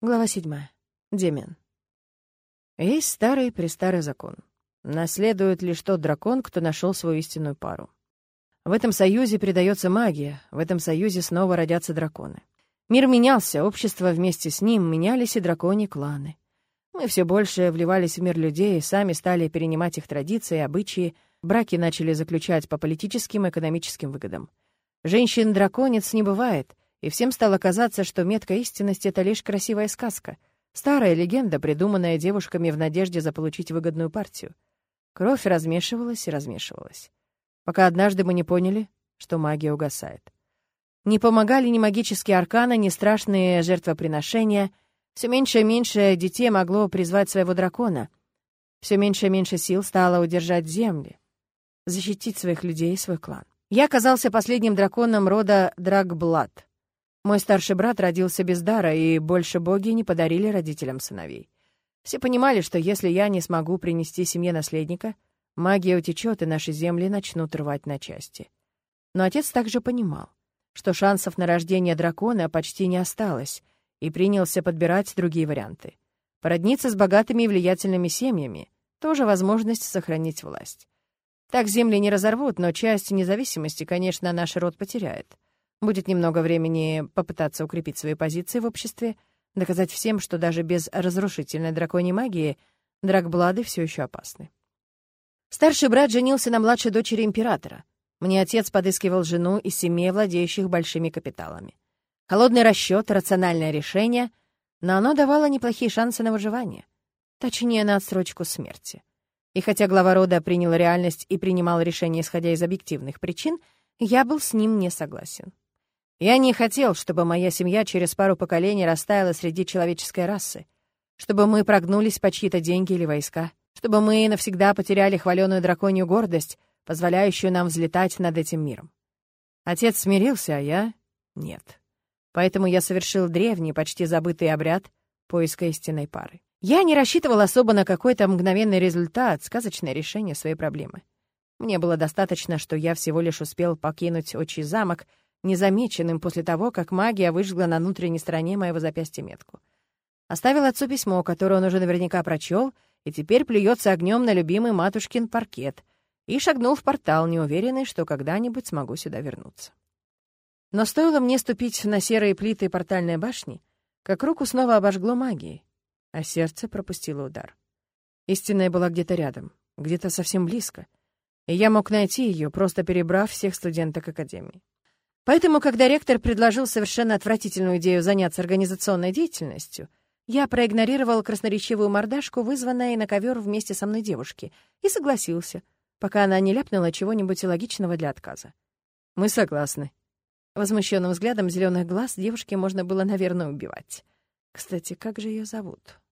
Глава седьмая. Демин. Есть старый-престарый закон. Наследует лишь тот дракон, кто нашел свою истинную пару. В этом союзе передается магия, в этом союзе снова родятся драконы. Мир менялся, общество вместе с ним, менялись и драконьи кланы. Мы все больше вливались в мир людей, сами стали перенимать их традиции обычаи, браки начали заключать по политическим и экономическим выгодам. Женщин-драконец не бывает, и всем стало казаться, что метка истинности — это лишь красивая сказка, старая легенда, придуманная девушками в надежде заполучить выгодную партию. Кровь размешивалась и размешивалась. Пока однажды мы не поняли, что магия угасает. Не помогали ни магические арканы, ни страшные жертвоприношения — все меньше и меньше детей могло призвать своего дракона. Все меньше и меньше сил стало удержать земли, защитить своих людей и свой клан. Я оказался последним драконом рода Драгблад. Мой старший брат родился без дара, и больше боги не подарили родителям сыновей. Все понимали, что если я не смогу принести семье наследника, магия утечет, и наши земли начнут рвать на части. Но отец также понимал, что шансов на рождение дракона почти не осталось — и принялся подбирать другие варианты. Породниться с богатыми и влиятельными семьями — тоже возможность сохранить власть. Так земли не разорвут, но часть независимости, конечно, наш род потеряет. Будет немного времени попытаться укрепить свои позиции в обществе, доказать всем, что даже без разрушительной драконьей магии дракблады все еще опасны. Старший брат женился на младшей дочери императора. Мне отец подыскивал жену из семей, владеющих большими капиталами. Холодный расчет, рациональное решение, но оно давало неплохие шансы на выживание. Точнее, на отсрочку смерти. И хотя глава рода принял реальность и принимал решение, исходя из объективных причин, я был с ним не согласен. Я не хотел, чтобы моя семья через пару поколений растаяла среди человеческой расы, чтобы мы прогнулись по чьи-то деньги или войска, чтобы мы навсегда потеряли хваленую драконью гордость, позволяющую нам взлетать над этим миром. Отец смирился, а я — нет. Поэтому я совершил древний, почти забытый обряд поиска истинной пары. Я не рассчитывал особо на какой-то мгновенный результат, сказочное решение своей проблемы. Мне было достаточно, что я всего лишь успел покинуть отчий замок, незамеченным после того, как магия выжгла на внутренней стороне моего запястья метку. Оставил отцу письмо, которое он уже наверняка прочел, и теперь плюется огнем на любимый матушкин паркет, и шагнул в портал, неуверенный, что когда-нибудь смогу сюда вернуться. Но стоило мне ступить на серые плиты портальной башни, как руку снова обожгло магией, а сердце пропустило удар. Истинная была где-то рядом, где-то совсем близко, и я мог найти ее, просто перебрав всех студенток Академии. Поэтому, когда ректор предложил совершенно отвратительную идею заняться организационной деятельностью, я проигнорировал красноречивую мордашку, вызванной на ковер вместе со мной девушки, и согласился, пока она не ляпнула чего-нибудь логичного для отказа. «Мы согласны», Возмущенным взглядом зеленых глаз девушке можно было, наверное, убивать. Кстати, как же ее зовут?